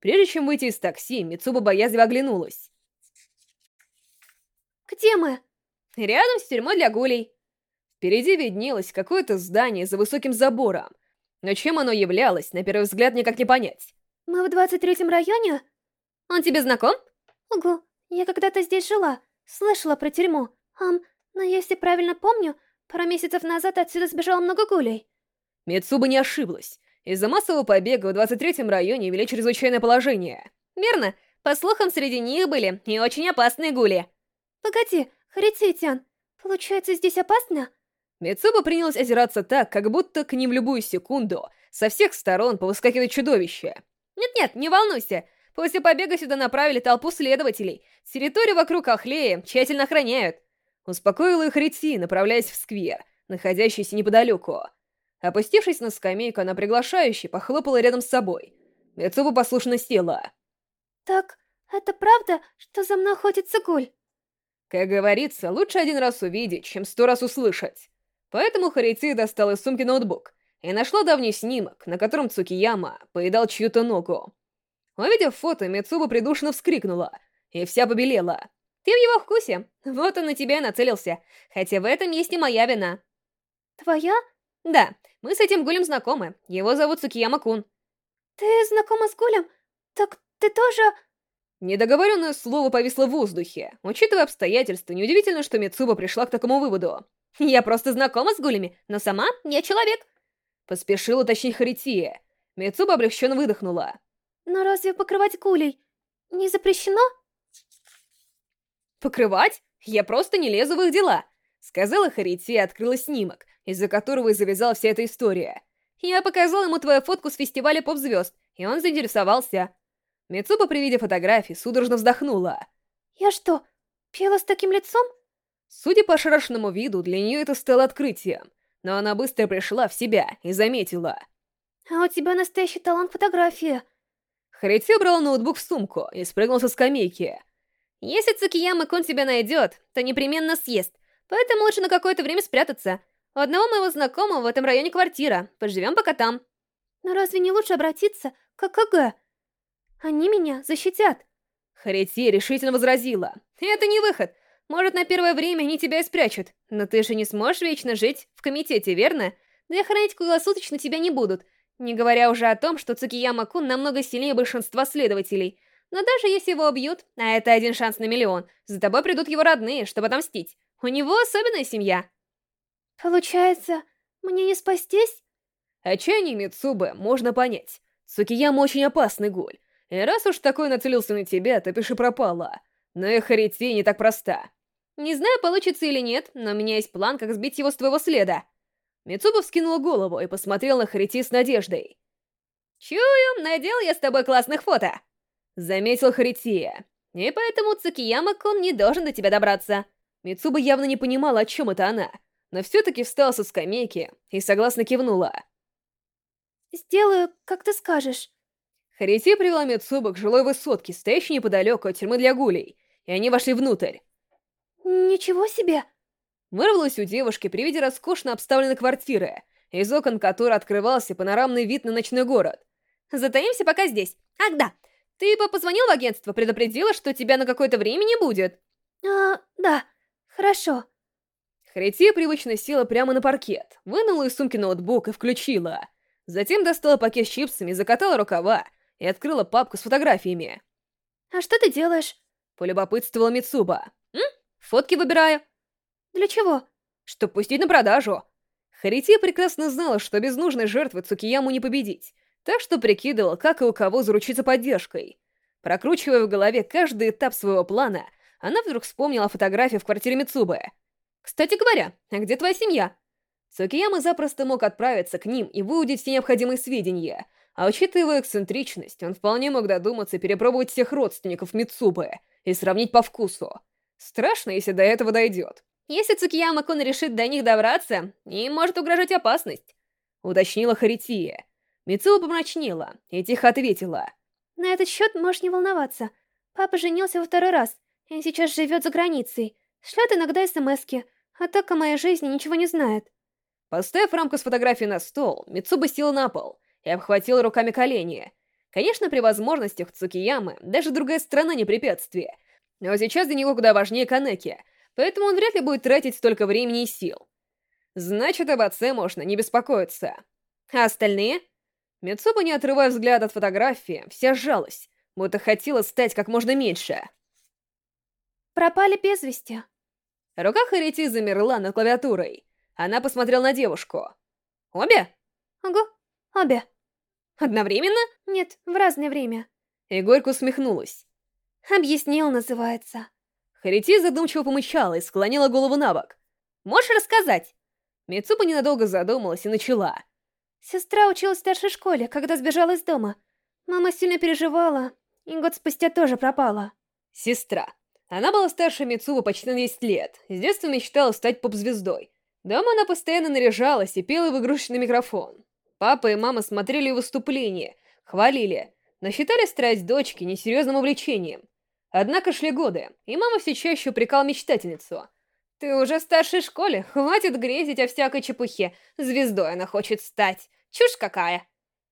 Прежде чем выйти из такси, Мицуба боязливо оглянулась. «Где мы?» «Рядом с тюрьмой для гулей». Впереди виднелось какое-то здание за высоким забором, но чем оно являлось, на первый взгляд никак не понять. «Мы в 23-м районе?» «Он тебе знаком?» «Угу, я когда-то здесь жила, слышала про тюрьму. Ам, но если правильно помню, пару месяцев назад отсюда сбежало много гулей». Мицуба не ошиблась. Из-за массового побега в 23-м районе вели чрезвычайное положение. Верно, по слухам, среди них были и очень опасные гули. Погоди, Харицитян, получается, здесь опасно? Мицуба принялась озираться так, как будто к ним любую секунду со всех сторон повыскакивает чудовище. Нет-нет, не волнуйся. После побега сюда направили толпу следователей. Территорию вокруг Ахлея тщательно охраняют. Успокоила их Рити, направляясь в сквер, находящийся неподалеку. Опустившись на скамейку, она приглашающе похлопала рядом с собой. Мицуба послушно села. «Так, это правда, что за мной охотится гуль?» Как говорится, лучше один раз увидеть, чем сто раз услышать. Поэтому Харити достала из сумки ноутбук и нашла давний снимок, на котором Цукияма поедал чью-то ногу. Увидев фото, Мицуба придушенно вскрикнула и вся побелела. «Ты в его вкусе. Вот он на тебя и нацелился. Хотя в этом есть и моя вина». «Твоя?» «Да, мы с этим Гулем знакомы. Его зовут Цукияма-кун». «Ты знакома с Гулем? Так ты тоже...» Недоговоренное слово повисло в воздухе. Учитывая обстоятельства, неудивительно, что Мицуба пришла к такому выводу. «Я просто знакома с Гулями, но сама не человек». Поспешила уточнить Харития. Мицуба облегченно выдохнула. «Но разве покрывать Гулей не запрещено?» «Покрывать? Я просто не лезу в их дела», — сказала Харития и открыла снимок, из-за которого и завязала вся эта история. «Я показала ему твою фотку с фестиваля поп-звезд, и он заинтересовался». Мицуба при виде фотографии судорожно вздохнула. «Я что, пела с таким лицом?» Судя по ошарашенному виду, для нее это стало открытием, но она быстро пришла в себя и заметила. «А у тебя настоящий талант фотографии!» Харити убрала ноутбук в сумку и спрыгнул со скамейки. «Если Цукияма-кун тебя найдет, то непременно съест, поэтому лучше на какое-то время спрятаться. У одного моего знакомого в этом районе квартира, поживем пока там». «Но разве не лучше обратиться к ККГ?» Они меня защитят!» Харити решительно возразила. «Это не выход. Может, на первое время они тебя и спрячут. Но ты же не сможешь вечно жить в комитете, верно? Да и охранять круглосуточно тебя не будут. Не говоря уже о том, что Цукияма-кун намного сильнее большинства следователей. Но даже если его убьют, а это один шанс на миллион, за тобой придут его родные, чтобы отомстить. У него особенная семья». «Получается, мне не спастись?» Отчаяние Мицубы можно понять. Цукияма очень опасный гуль. И раз уж такой нацелился на тебя, то пиши пропало. Но и Харити не так проста. Не знаю, получится или нет, но у меня есть план, как сбить его с твоего следа. Мицуба вскинула голову и посмотрел на Харити с надеждой. «Чую, надел я с тобой классных фото!» Заметил Харития. «И поэтому Цукияма-кун не должен до тебя добраться». Мицуба явно не понимала, о чем это она, но все-таки встала со скамейки и согласно кивнула. «Сделаю, как ты скажешь». Харити привела Мицубу к жилой высотке, стоящей неподалеку от тюрьмы для гулей, и они вошли внутрь. «Ничего себе!» Вырвалось у девушки при виде роскошно обставленной квартиры, из окон которой открывался панорамный вид на ночной город. «Затаимся пока здесь. Ах да, ты позвонил в агентство, предупредила, что тебя на какое-то время не будет?» «А, да, хорошо». Харити привычно села прямо на паркет, вынула из сумки ноутбук и включила. Затем достала пакет с чипсами, закатала рукава и открыла папку с фотографиями. «А что ты делаешь?» — полюбопытствовала Мицуба. «М? Фотки выбираю». «Для чего?» «Чтоб пустить на продажу». Харити прекрасно знала, что без нужной жертвы Цукияму не победить, так что прикидывала, как и у кого заручиться поддержкой. Прокручивая в голове каждый этап своего плана, она вдруг вспомнила фотографию в квартире Мицубы. «Кстати говоря, а где твоя семья?» Цукияма запросто мог отправиться к ним и выудить все необходимые сведения — а учитывая эксцентричность, он вполне мог додуматься перепробовать всех родственников Мицубы и сравнить по вкусу. Страшно, если до этого дойдет. Если Цукияма-кун решит до них добраться, им может угрожать опасность. Уточнила Харития. Мицуба помрачнела и тихо ответила. На этот счет можешь не волноваться. Папа женился во второй раз и сейчас живет за границей. Шлет иногда смски, а так о моей жизни ничего не знает. Поставив рамку с фотографией на стол, Мицуба села на пол и обхватила руками колени. Конечно, при возможностях Цукиямы даже другая страна не препятствие, но сейчас для него куда важнее Канеки, поэтому он вряд ли будет тратить столько времени и сил. Значит, об отце можно не беспокоиться. А остальные? Мицупа, не отрывая взгляд от фотографии, вся сжалась, будто хотела стать как можно меньше. Пропали без вести. Рука Харити замерла над клавиатурой. Она посмотрела на девушку. «Обе?» «Ого, обе». «Одновременно?» «Нет, в разное время». И горько усмехнулась. «Объяснил, называется». Харити задумчиво помычала и склонила голову на бок. «Можешь рассказать?» Мицупа ненадолго задумалась и начала. Сестра училась в старшей школе, когда сбежала из дома. Мама сильно переживала, и год спустя тоже пропала. Сестра. Она была старше Мицуба почти на 10 лет, с детства мечтала стать поп-звездой. Дома она постоянно наряжалась и пела в игрушечный микрофон. Папа и мама смотрели выступления, хвалили, но считали страсть дочки несерьезным увлечением. Однако шли годы, и мама все чаще упрекала мечтательницу — ты уже в старшей школе, хватит грезить о всякой чепухе. Звездой она хочет стать. Чушь какая.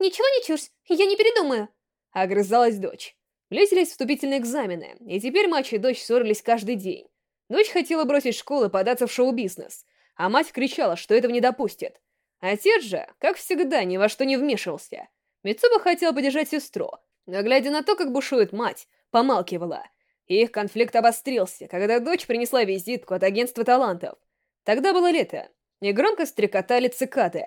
Ничего не чушь, я не передумаю. Огрызалась дочь. Близились вступительные экзамены, и теперь мать и дочь ссорились каждый день. Дочь хотела бросить школу и податься в шоу-бизнес, а мать кричала, что этого не допустит. Отец же, как всегда, ни во что не вмешивался. Мицуба хотела поддержать сестру, но, глядя на то, как бушует мать, помалкивала — их конфликт обострился, когда дочь принесла визитку от агентства талантов. Тогда было лето, и громко стрекотали цикады.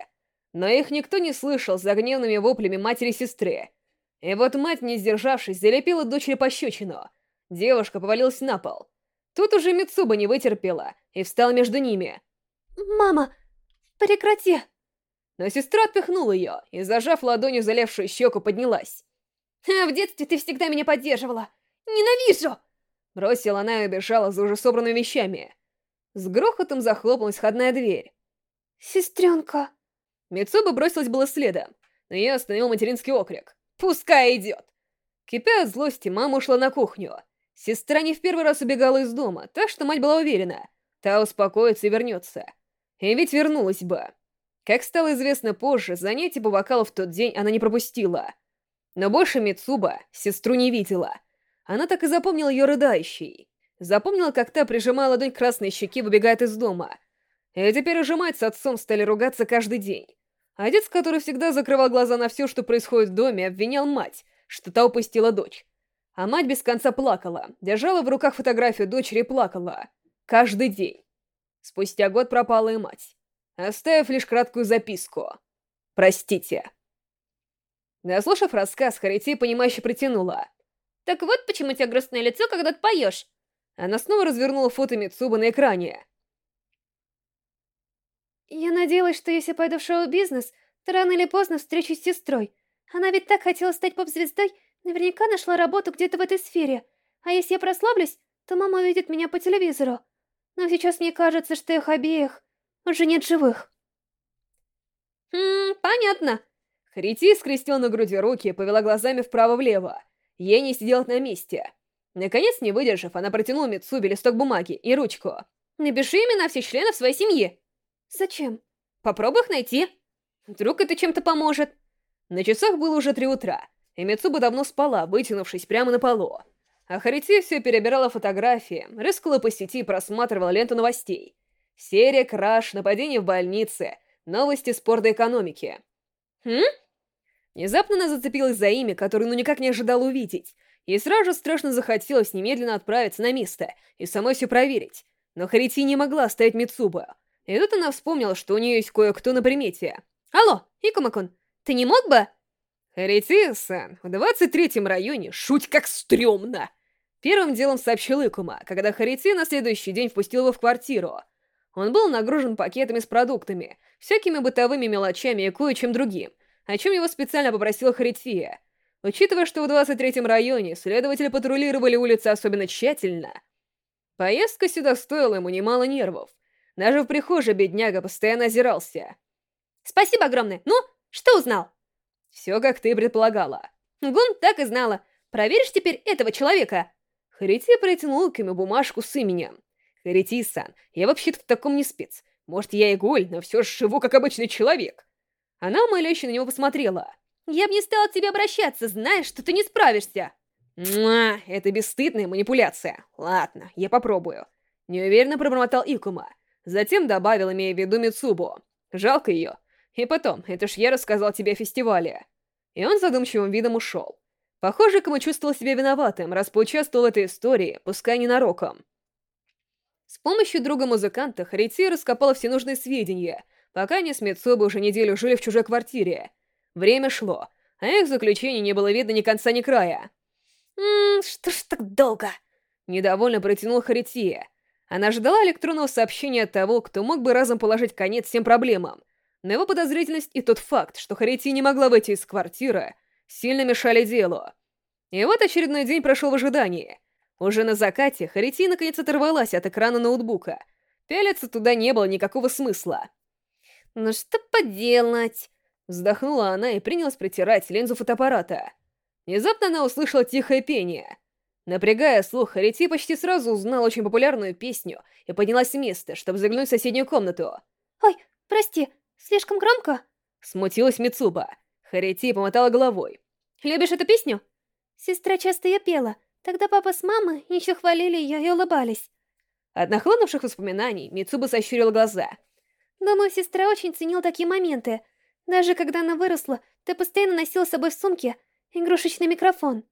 Но их никто не слышал за гневными воплями матери и сестры. И вот мать, не сдержавшись, залепила дочери пощечину. Девушка повалилась на пол. Тут уже Мицуба не вытерпела и встала между ними. «Мама, прекрати!» Но сестра отпихнула ее и, зажав ладонью залевшую щеку, поднялась. «А в детстве ты всегда меня поддерживала! Ненавижу!» Бросила она и убежала за уже собранными вещами. С грохотом захлопнулась входная дверь. «Сестренка!» Мицуба бросилась было следом, но ее остановил материнский окрик. «Пускай идет!» Кипя от злости, мама ушла на кухню. Сестра не в первый раз убегала из дома, так что мать была уверена. Та успокоится и вернется. И ведь вернулась бы. Как стало известно позже, занятий по вокалу в тот день она не пропустила. Но больше Мицуба сестру не видела. Она так и запомнила ее рыдающей. Запомнила, как та, прижимая ладонь красной щеке, выбегает из дома. И теперь уже мать с отцом стали ругаться каждый день. Отец, который всегда закрывал глаза на все, что происходит в доме, обвинял мать, что та упустила дочь. А мать без конца плакала, держала в руках фотографию дочери и плакала. Каждый день. Спустя год пропала и мать, оставив лишь краткую записку. «Простите». Дослушав рассказ, Харити, понимающе протянула. Так вот почему у тебя грустное лицо, когда ты поешь. Она снова развернула фото Мицуба на экране. Я надеялась, что если пойду в шоу-бизнес, то рано или поздно встречусь с сестрой. Она ведь так хотела стать поп-звездой, наверняка нашла работу где-то в этой сфере. А если я прославлюсь, то мама увидит меня по телевизору. Но сейчас мне кажется, что их обеих уже нет живых. Хм, понятно. Харити скрестил на груди руки и повела глазами вправо-влево. Ей не сиделась на месте. Наконец, не выдержав, она протянула Митсуби листок бумаги и ручку. «Напиши имена всех членов своей семьи». «Зачем?» «Попробуй их найти. Вдруг это чем-то поможет». На часах было уже три утра, и Митсуба давно спала, вытянувшись прямо на полу. А Харити все перебирала фотографии, рыскала по сети и просматривала ленту новостей. Серия краш, нападение в больнице, новости спорта и экономики. «Хм?» Внезапно она зацепилась за имя, которое ну никак не ожидала увидеть. Ей сразу страшно захотелось немедленно отправиться на место и самой все проверить. Но Харити не могла оставить Мицуба. И тут она вспомнила, что у нее есть кое-кто на примете. «Алло, Икумакун, ты не мог бы...» «Харити-сан, в 23-м районе шуть как стрёмно!» Первым делом сообщил Икума, когда Харити на следующий день впустил его в квартиру. Он был нагружен пакетами с продуктами, всякими бытовыми мелочами и кое-чем другим — о чем его специально попросила Харития. Учитывая, что в 23-м районе следователи патрулировали улицы особенно тщательно, поездка сюда стоила ему немало нервов. Даже в прихожей бедняга постоянно озирался. «Спасибо огромное! Ну, что узнал?» «Все, как ты предполагала». «Гун так и знала. Проверишь теперь этого человека?» Харити протянул к ему бумажку с именем. «Харити-сан, я вообще-то в таком не спец. Может, я и голь, но все же живу как обычный человек». Она умоляюще на него посмотрела. Я бы не стала к тебе обращаться, зная, что ты не справишься. Муа, это бесстыдная манипуляция. Ладно, я попробую. Неуверенно пробормотал Икума. Затем добавил, имея в виду Мицубу. Жалко ее. И потом, это ж я рассказал тебе о фестивале. И он задумчивым видом ушел. Похоже, Икума чувствовал себя виноватым, раз поучаствовал в этой истории, пускай ненароком. С помощью друга-музыканта Харити раскопала все нужные сведения, пока они с Мицубой уже неделю жили в чужой квартире. Время шло, а их заключений не было видно ни конца, ни края. «Ммм, что ж так долго?» Недовольно протянул Харития. Она ждала электронного сообщения от того, кто мог бы разом положить конец всем проблемам. Но его подозрительность и тот факт, что Харития не могла выйти из квартиры, сильно мешали делу. И вот очередной день прошел в ожидании. Уже на закате Харития наконец оторвалась от экрана ноутбука. Пялиться туда не было никакого смысла. «Ну что поделать?» Вздохнула она и принялась притирать линзу фотоаппарата. Внезапно она услышала тихое пение. Напрягая слух, Харити почти сразу узнала очень популярную песню и поднялась с места, чтобы заглянуть в соседнюю комнату. «Ой, прости, слишком громко?» Смутилась Мицуба. Харити помотала головой. «Любишь эту песню?» «Сестра часто ее пела. Тогда папа с мамой еще хвалили ее и улыбались». От нахлынувших воспоминаний Мицуба сощурила глаза. «Думаю, сестра очень ценила такие моменты. Даже когда она выросла, ты постоянно носила с собой в сумке игрушечный микрофон.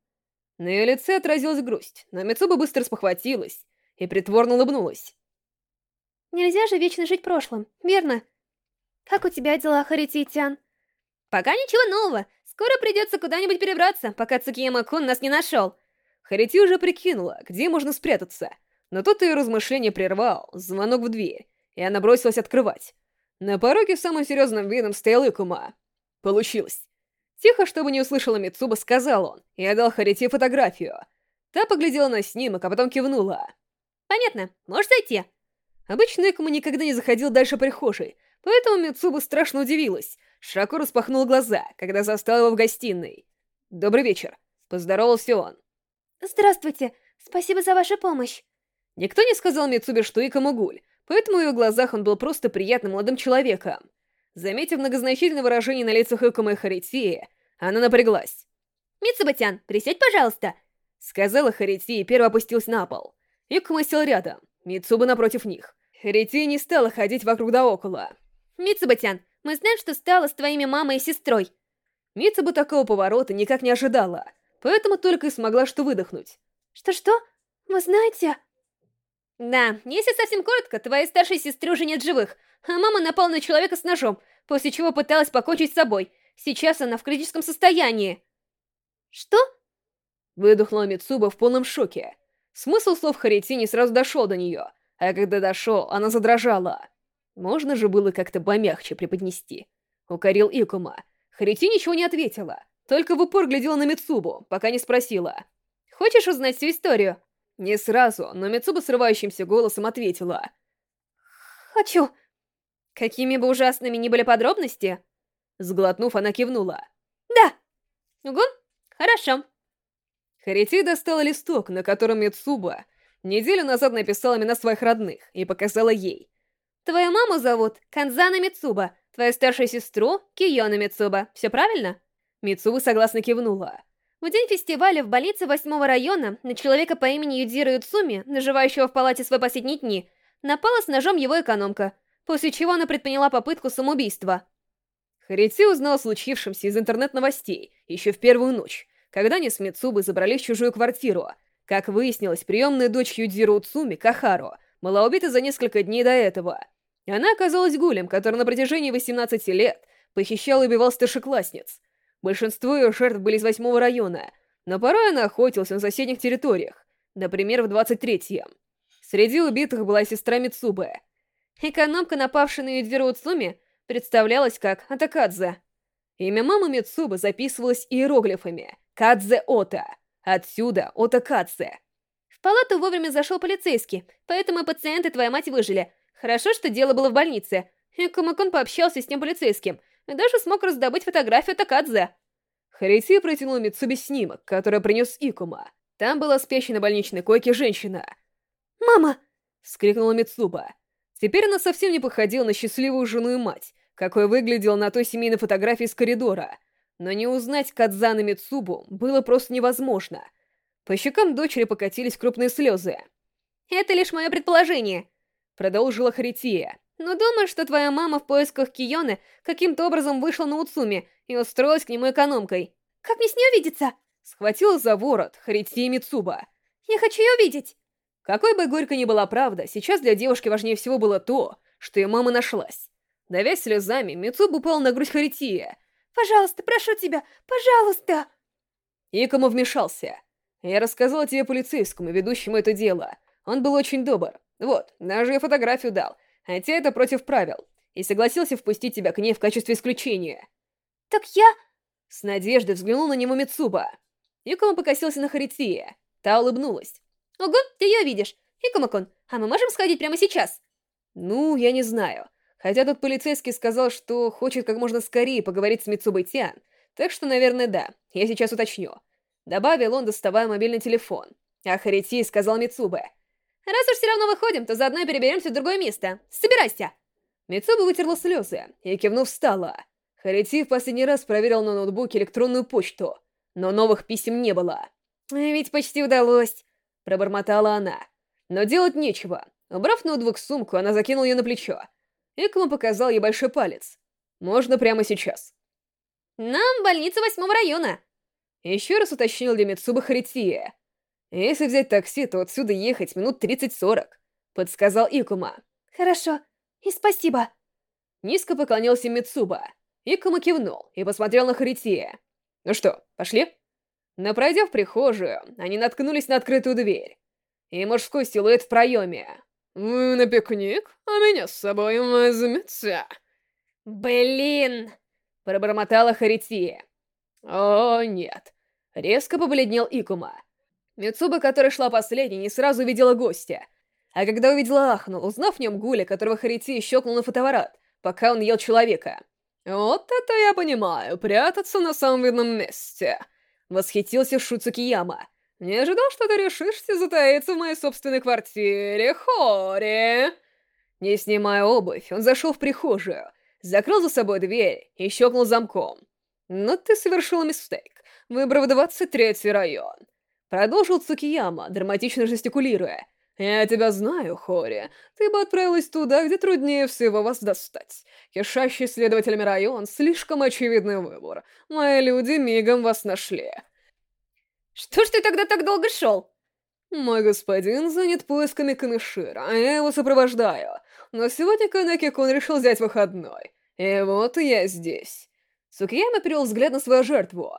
На ее лице отразилась грусть, но Мицуба быстро спохватилась и притворно улыбнулась. Нельзя же вечно жить прошлым, верно? Как у тебя дела, Харититян? Пока ничего нового. Скоро придется куда-нибудь перебраться, пока Цукияма-кун нас не нашел. Харити уже прикинула, где можно спрятаться, но тут ее размышление прервал звонок в дверь, и она бросилась открывать. На пороге самым серьезным видом стоял Икума. Получилось. Тихо, чтобы не услышала Мицуба, сказал он, и отдал Харити фотографию. Та поглядела на снимок, а потом кивнула. «Понятно, можешь зайти». Обычно Экума никогда не заходил дальше прихожей, поэтому Мицуба страшно удивилась, широко распахнул глаза, когда застал его в гостиной. «Добрый вечер», — поздоровался он. «Здравствуйте, спасибо за вашу помощь». Никто не сказал Мицубе, что Икому гуль, поэтому в его глазах он был просто приятным молодым человеком. Заметив многозначительное выражение на лицах Икума и Харитии, она напряглась. «Митсубатян, присядь, пожалуйста!» Сказала Харити и первый опустился на пол. Икума сел рядом, Митсуба напротив них. Харити не стала ходить вокруг да около. «Митсубатян, мы знаем, что стало с твоими мамой и сестрой!» Митсуба такого поворота никак не ожидала, поэтому только и смогла что выдохнуть. «Что-что? Вы знаете?» «Да, если совсем коротко, твоей старшей сестры уже нет живых, а мама напала на человека с ножом, после чего пыталась покончить с собой. Сейчас она в критическом состоянии». «Что?» Выдохнула Мицуба в полном шоке. Смысл слов Харити не сразу дошел до нее, а когда дошел, она задрожала. Можно же было как-то помягче преподнести. Укорил Икума. Харити ничего не ответила, только в упор глядела на Мицубу, пока не спросила. «Хочешь узнать всю историю?» Не сразу, но Мицуба срывающимся голосом ответила. «Хочу». Какими бы ужасными ни были подробности? Сглотнув, она кивнула. Да. Угу, хорошо. Харити достала листок, на котором Мицуба неделю назад написала имена своих родных и показала ей. Твою маму зовут Канзана Мицуба, твою старшую сестру Киона Мицуба. Все правильно? Мицуба согласно кивнула. В день фестиваля в больнице восьмого района на человека по имени Юдзира Юцуми, наживающего в палате свои последние дни, напала с ножом его экономка после чего она предприняла попытку самоубийства. Харити узнал о случившемся из интернет-новостей еще в первую ночь, когда они с Мицубой забрались в чужую квартиру. Как выяснилось, приемная дочь Юдзиро Уцуми, Кахаро, была убита за несколько дней до этого. Она оказалась гулем, который на протяжении 18 лет похищал и убивал старшеклассниц. Большинство ее жертв были из восьмого района, но порой она охотилась на соседних территориях, например, в 23-м. Среди убитых была сестра Мицубы — Экономка, напавшая на Юдзиру Уцуми, представлялась как Атакадзе. Имя мамы Мицубы записывалось иероглифами «Кадзе Ота», отсюда Ота Кадзе. В палату вовремя зашел полицейский, поэтому пациенты твоя мать выжили. Хорошо, что дело было в больнице. И Камакон пообщался с тем полицейским, и даже смог раздобыть фотографию Такадзе. Харити протянул Мицубе снимок, который принес Икума. Там была спящая на больничной койке женщина. «Мама!» — вскрикнула Мицуба. Теперь она совсем не походила на счастливую жену и мать, какой выглядела на той семейной фотографии из коридора. но не узнать Кадзана Мицубу было просто невозможно. По щекам дочери покатились крупные слезы. «Это лишь мое предположение», — продолжила Харития. «Но думаю, что твоя мама в поисках Кионы каким-то образом вышла на Уцуми и устроилась к нему экономкой. Как мне с ней увидеться?» Схватила за ворот Харития Мицуба. «Я хочу ее увидеть!» Какой бы горько ни была правда, сейчас для девушки важнее всего было то, что ее мама нашлась. Давясь слезами, Мицуба упал на грудь Харития. «Пожалуйста, прошу тебя, пожалуйста!» Икому вмешался. Я рассказала тебе полицейскому, ведущему это дело. Он был очень добр. Вот, даже фотографию дал, хотя это против правил, и согласился впустить тебя к ней в качестве исключения. «Так я...» С надеждой взглянул на него Мицуба. Икому покосился на Харития. Та улыбнулась. «Ого, ты ее видишь. Икумакон, а мы можем сходить прямо сейчас?» «Ну, я не знаю. Хотя тот полицейский сказал, что хочет как можно скорее поговорить с Мицубой Тиан, так что, наверное, да. Я сейчас уточню». Добавил он, доставая мобильный телефон. А Харити сказал Мицубе. «Раз уж все равно выходим, то заодно переберемся в другое место. Собирайся!» Мицуба вытерла слезы и, кивнув, встала. Харити в последний раз проверил на ноутбуке электронную почту, но новых писем не было. «Ведь почти удалось», — пробормотала она. Но делать нечего. Убрав ноутбук в сумку, она закинула ее на плечо. Экому показал ей большой палец. «Можно прямо сейчас». «Нам больница восьмого района», еще раз уточнил для Митсуба Харития. Если взять такси, то отсюда ехать минут 30-40, подсказал Икума. Хорошо, и спасибо. Низко поклонился Митсуба. Икума кивнул и посмотрел на Харития. Ну что, пошли? Но пройдя в прихожую, они наткнулись на открытую дверь. И мужской силуэт в проеме. «Вы на пикник, а меня с собой возьмете?» «Блин!» — пробормотала Харития. «О, нет!» — резко побледнел Икума. Мицуба, которая шла последней, не сразу увидела гостя. А когда увидела Ахну, узнав в нем Гуля, которого Харити щелкнул на фотоаппарат, пока он ел человека. «Вот это я понимаю, прятаться на самом видном месте!» Восхитился Шуцукияма. «Не ожидал, что ты решишься затаиться в моей собственной квартире, Хори!» Не снимая обувь, он зашел в прихожую, закрыл за собой дверь и щелкнул замком. Но ты совершила мистейк, выбрав 23-й район. Продолжил Цукияма, драматично жестикулируя. «Я тебя знаю, Хори. Ты бы отправилась туда, где труднее всего вас достать. Кишащий следователями район — слишком очевидный выбор. Мои люди мигом вас нашли». «Что ж ты тогда так долго шел?» «Мой господин занят поисками Канышира, а я его сопровождаю. Но сегодня Канеки-кун решил взять выходной. И вот я здесь. Сукияма перевел взгляд на свою жертву.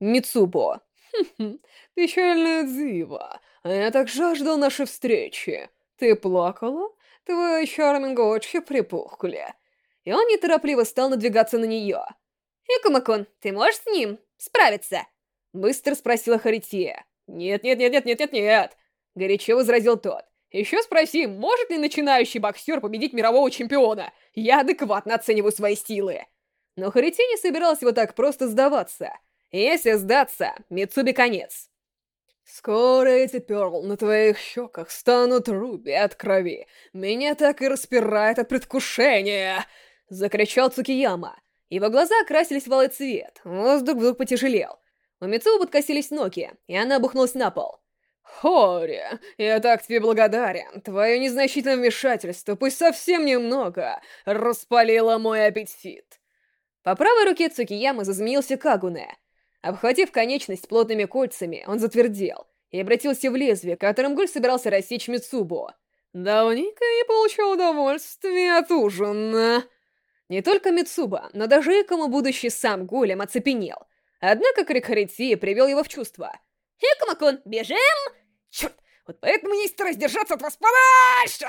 Мицубо. Хм-хм, печальная дива. Я так жаждал нашей встречи. Ты плакала? Твои чарминго очи припухли. И он неторопливо стал надвигаться на нее. «Икумакун, ты можешь с ним справиться?» Быстро спросила Харития. «Нет-нет-нет-нет-нет-нет-нет!» Горячо возразил тот. «Еще спроси, может ли начинающий боксер победить мирового чемпиона? Я адекватно оцениваю свои силы!» Но Харити не собирался вот так просто сдаваться. Если сдаться, Мицуби конец. «Скоро эти перл на твоих щеках станут руби от крови. Меня так и распирает от предвкушения!» Закричал Цукияма. Его глаза окрасились в алый цвет, воздух вдруг потяжелел. У Мицуба подкосились ноги, и она обухнулась на пол. «Хори, я так тебе благодарен. Твое незначительное вмешательство, пусть совсем немного, распалило мой аппетит». По правой руке Цукиямы зазмеился Кагуне. Обхватив конечность плотными кольцами, он затвердел и обратился в лезвие, которым Гуль собирался рассечь Мицубу. «Давненько я получил удовольствия от ужина!» Не только Мицуба, но даже Икому будущий сам Гулем оцепенел. Однако крик Харити привел его в чувство. «Икому-кун, бежим!» «Черт, вот поэтому есть стараюсь держаться от вас подальше!»